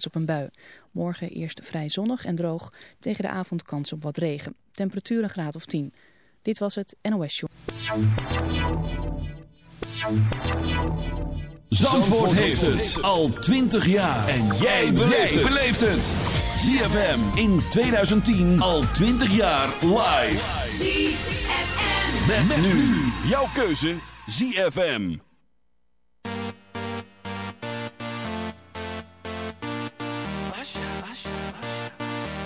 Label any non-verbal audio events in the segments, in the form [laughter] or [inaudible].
kans op een bui. Morgen eerst vrij zonnig en droog. Tegen de avond kans op wat regen. Temperatuur een graad of 10. Dit was het NOS Show. Zandvoort heeft het al 20 jaar. En jij beleeft het. ZFM in 2010 al 20 jaar live. ZFM. Met, nu jouw keuze ZFM.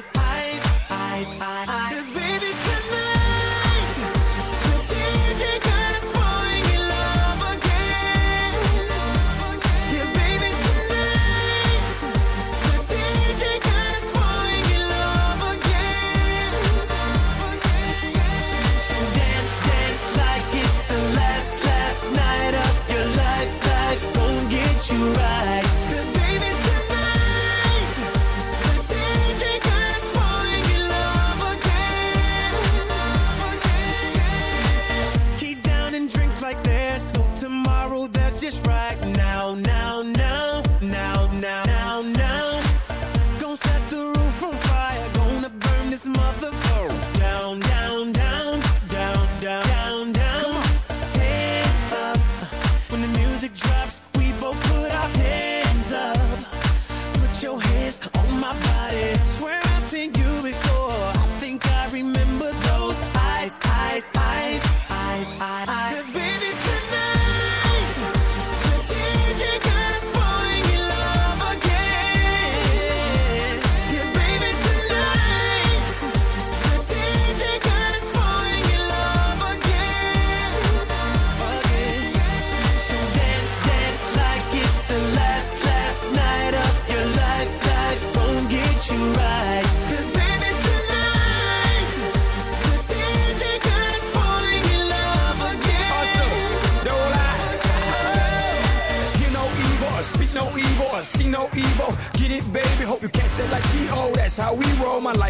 Eyes, eyes, eyes,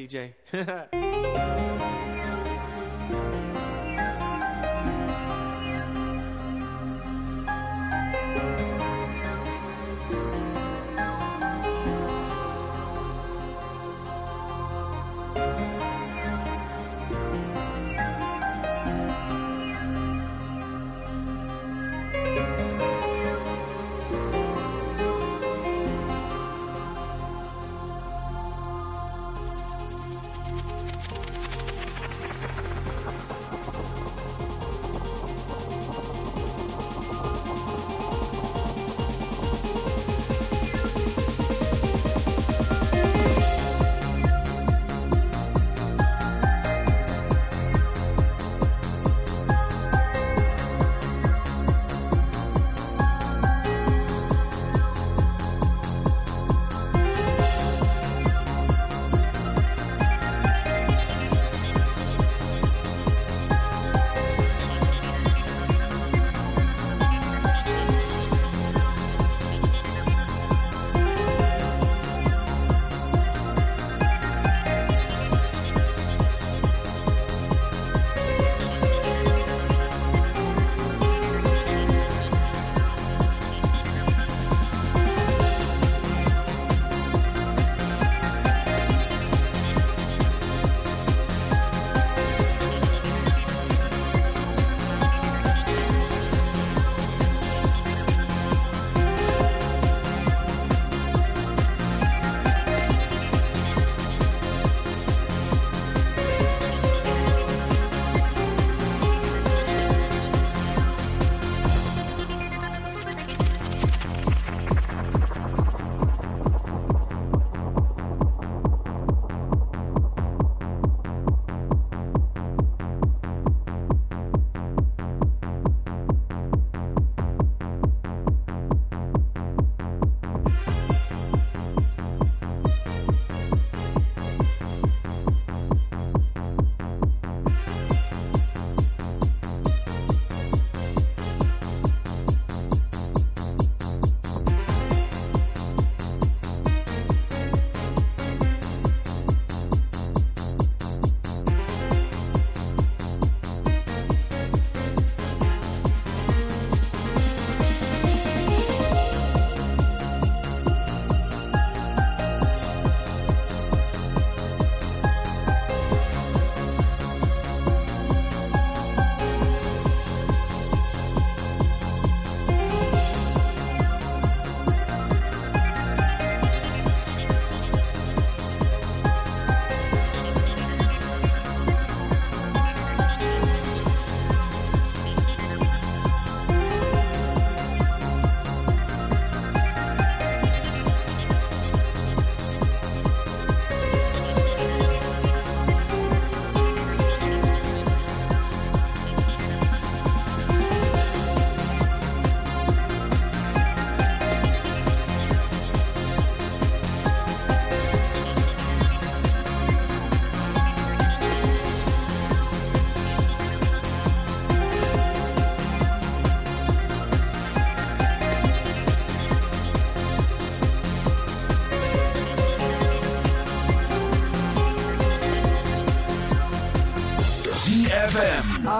DJ. [laughs]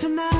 tonight.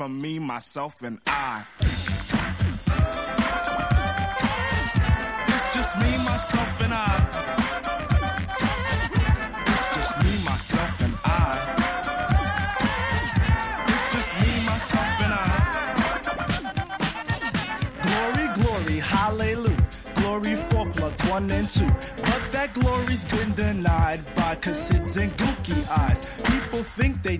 from me, myself, and I. It's just me, myself, and I. It's just me, myself, and I. It's just me, myself, and I. Glory, glory, hallelujah. Glory for plug one and two. But that glory's been denied by cassids and gooky eyes.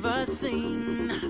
Seen seen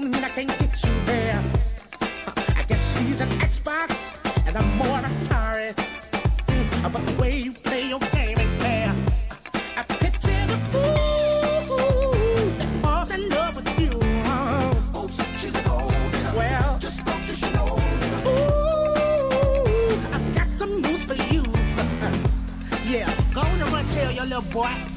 don't mean I can't get you there. I guess he's an Xbox and I'm more an Atari. But the way you play your game ain't fair. I picture the fool that falls in love with you. Oh, she's an old nigga. Well, just don't you should know. Ooh, I've got some news for you. [laughs] yeah, go on and run tell your little boy.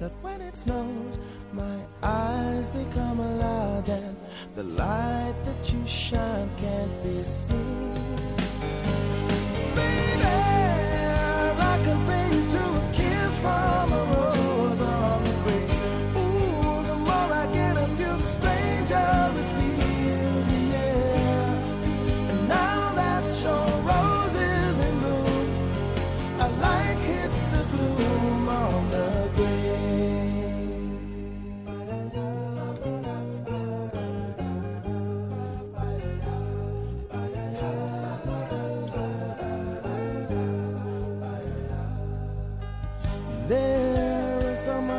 that when it snows, my eyes become alive, and the light that you shine can't be seen.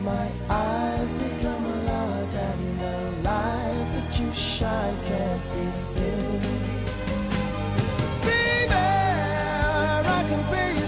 my eyes become large and the light that you shine can't be seen. Baby, I can be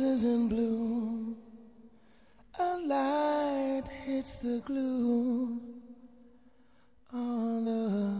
Rose is in bloom, a light hits the gloom on the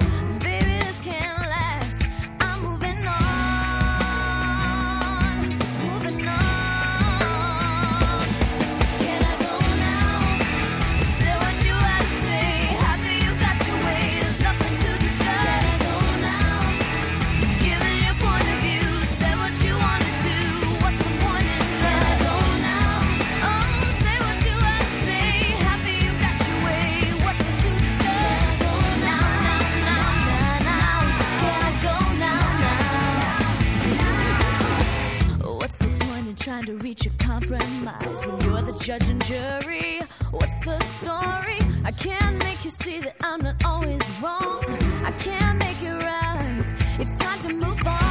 Compromise when you're the judge and jury? What's the story? I can't make you see that I'm not always wrong. I can't make it right. It's time to move on.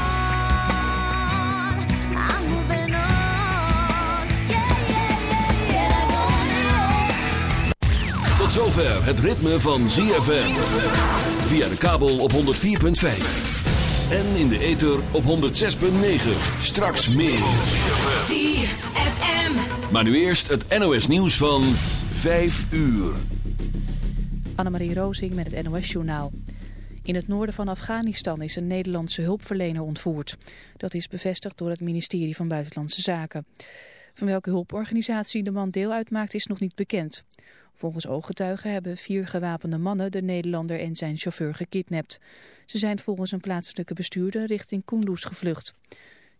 Tot zover het ritme van ZFM. Via de kabel op 104.5. En in de ether op 106.9. Straks meer. ZFM. Maar nu eerst het NOS nieuws van 5 uur. Annemarie Rozing met het NOS-journaal. In het noorden van Afghanistan is een Nederlandse hulpverlener ontvoerd. Dat is bevestigd door het ministerie van Buitenlandse Zaken. Van welke hulporganisatie de man deel uitmaakt is nog niet bekend. Volgens ooggetuigen hebben vier gewapende mannen de Nederlander en zijn chauffeur gekidnapt. Ze zijn volgens een plaatselijke bestuurder richting Kunduz gevlucht.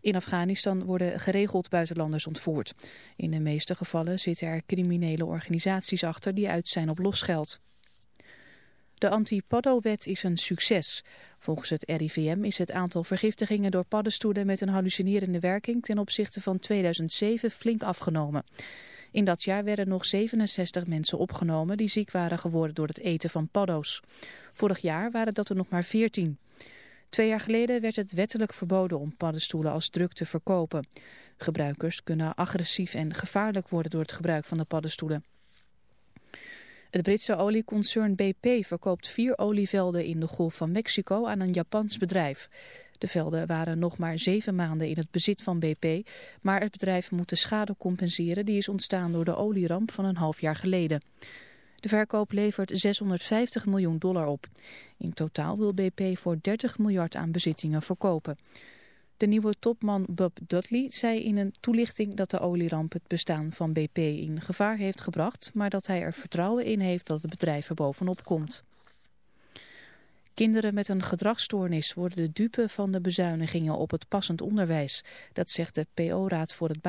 In Afghanistan worden geregeld buitenlanders ontvoerd. In de meeste gevallen zitten er criminele organisaties achter die uit zijn op losgeld. De anti-paddo-wet is een succes. Volgens het RIVM is het aantal vergiftigingen door paddenstoelen met een hallucinerende werking ten opzichte van 2007 flink afgenomen. In dat jaar werden nog 67 mensen opgenomen die ziek waren geworden door het eten van paddo's. Vorig jaar waren dat er nog maar 14. Twee jaar geleden werd het wettelijk verboden om paddenstoelen als druk te verkopen. Gebruikers kunnen agressief en gevaarlijk worden door het gebruik van de paddenstoelen. Het Britse olieconcern BP verkoopt vier olievelden in de Golf van Mexico aan een Japans bedrijf. De velden waren nog maar zeven maanden in het bezit van BP, maar het bedrijf moet de schade compenseren die is ontstaan door de olieramp van een half jaar geleden. De verkoop levert 650 miljoen dollar op. In totaal wil BP voor 30 miljard aan bezittingen verkopen. De nieuwe topman Bob Dudley zei in een toelichting dat de olieramp het bestaan van BP in gevaar heeft gebracht, maar dat hij er vertrouwen in heeft dat het bedrijf er bovenop komt. Kinderen met een gedragsstoornis worden de dupe van de bezuinigingen op het passend onderwijs. Dat zegt de PO-raad voor het